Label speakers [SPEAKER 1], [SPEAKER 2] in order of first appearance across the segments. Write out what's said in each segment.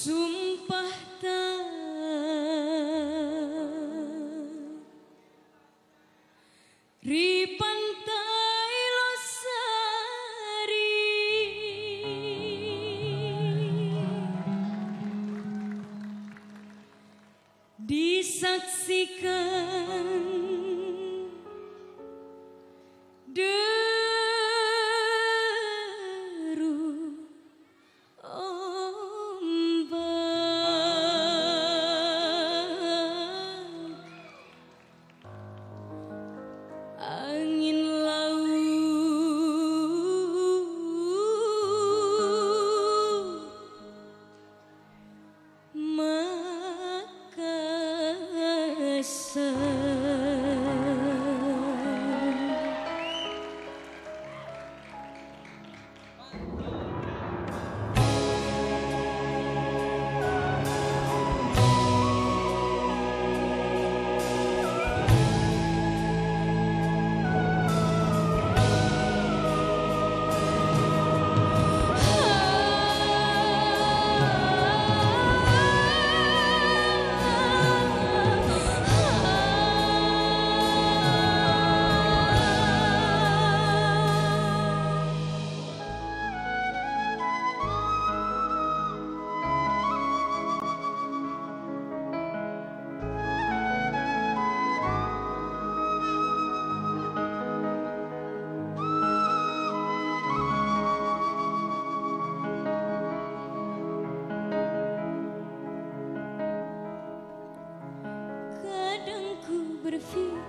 [SPEAKER 1] Sumpah tak Ripan tak losari Disaksikan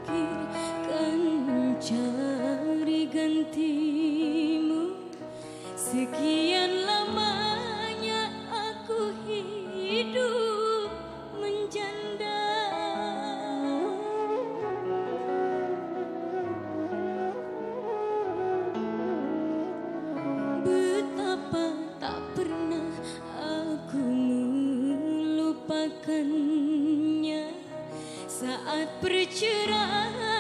[SPEAKER 1] pikirkan mencari gantimu sekian lama. saat bercerah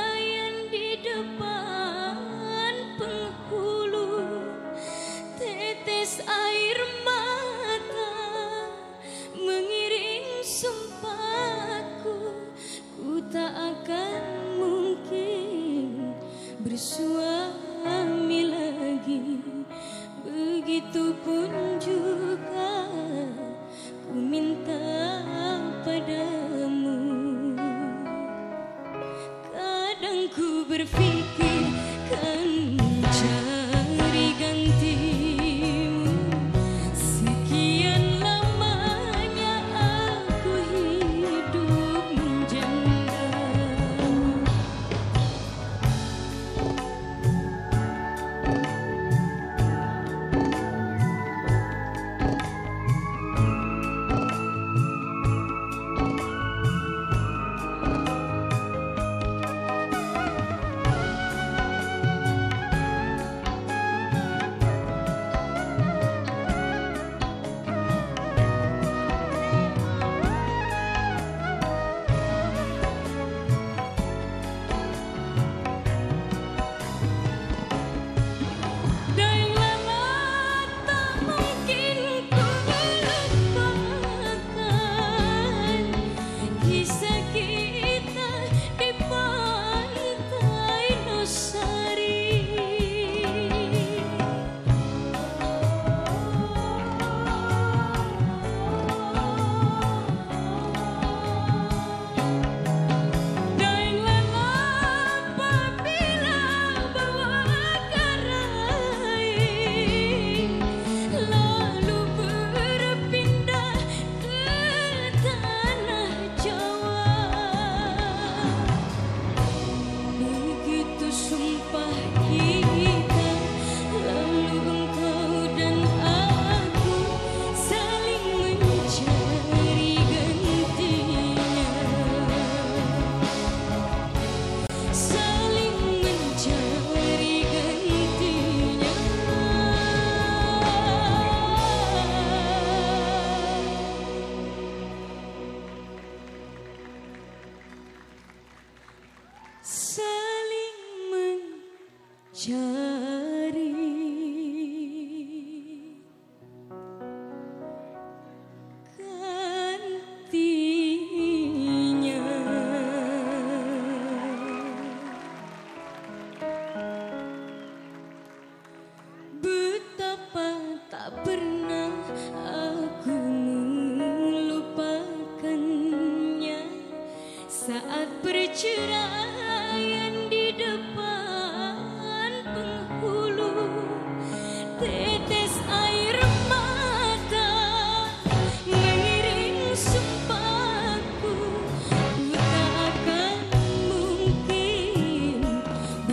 [SPEAKER 1] could feel.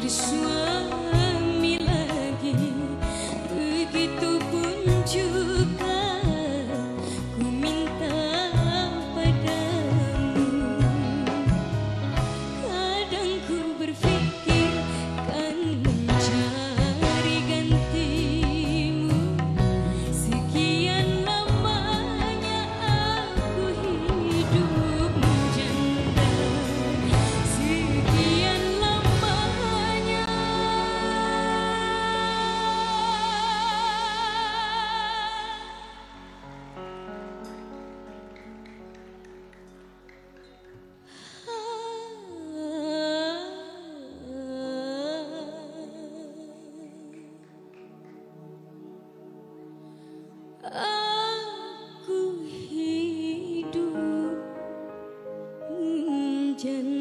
[SPEAKER 1] que chân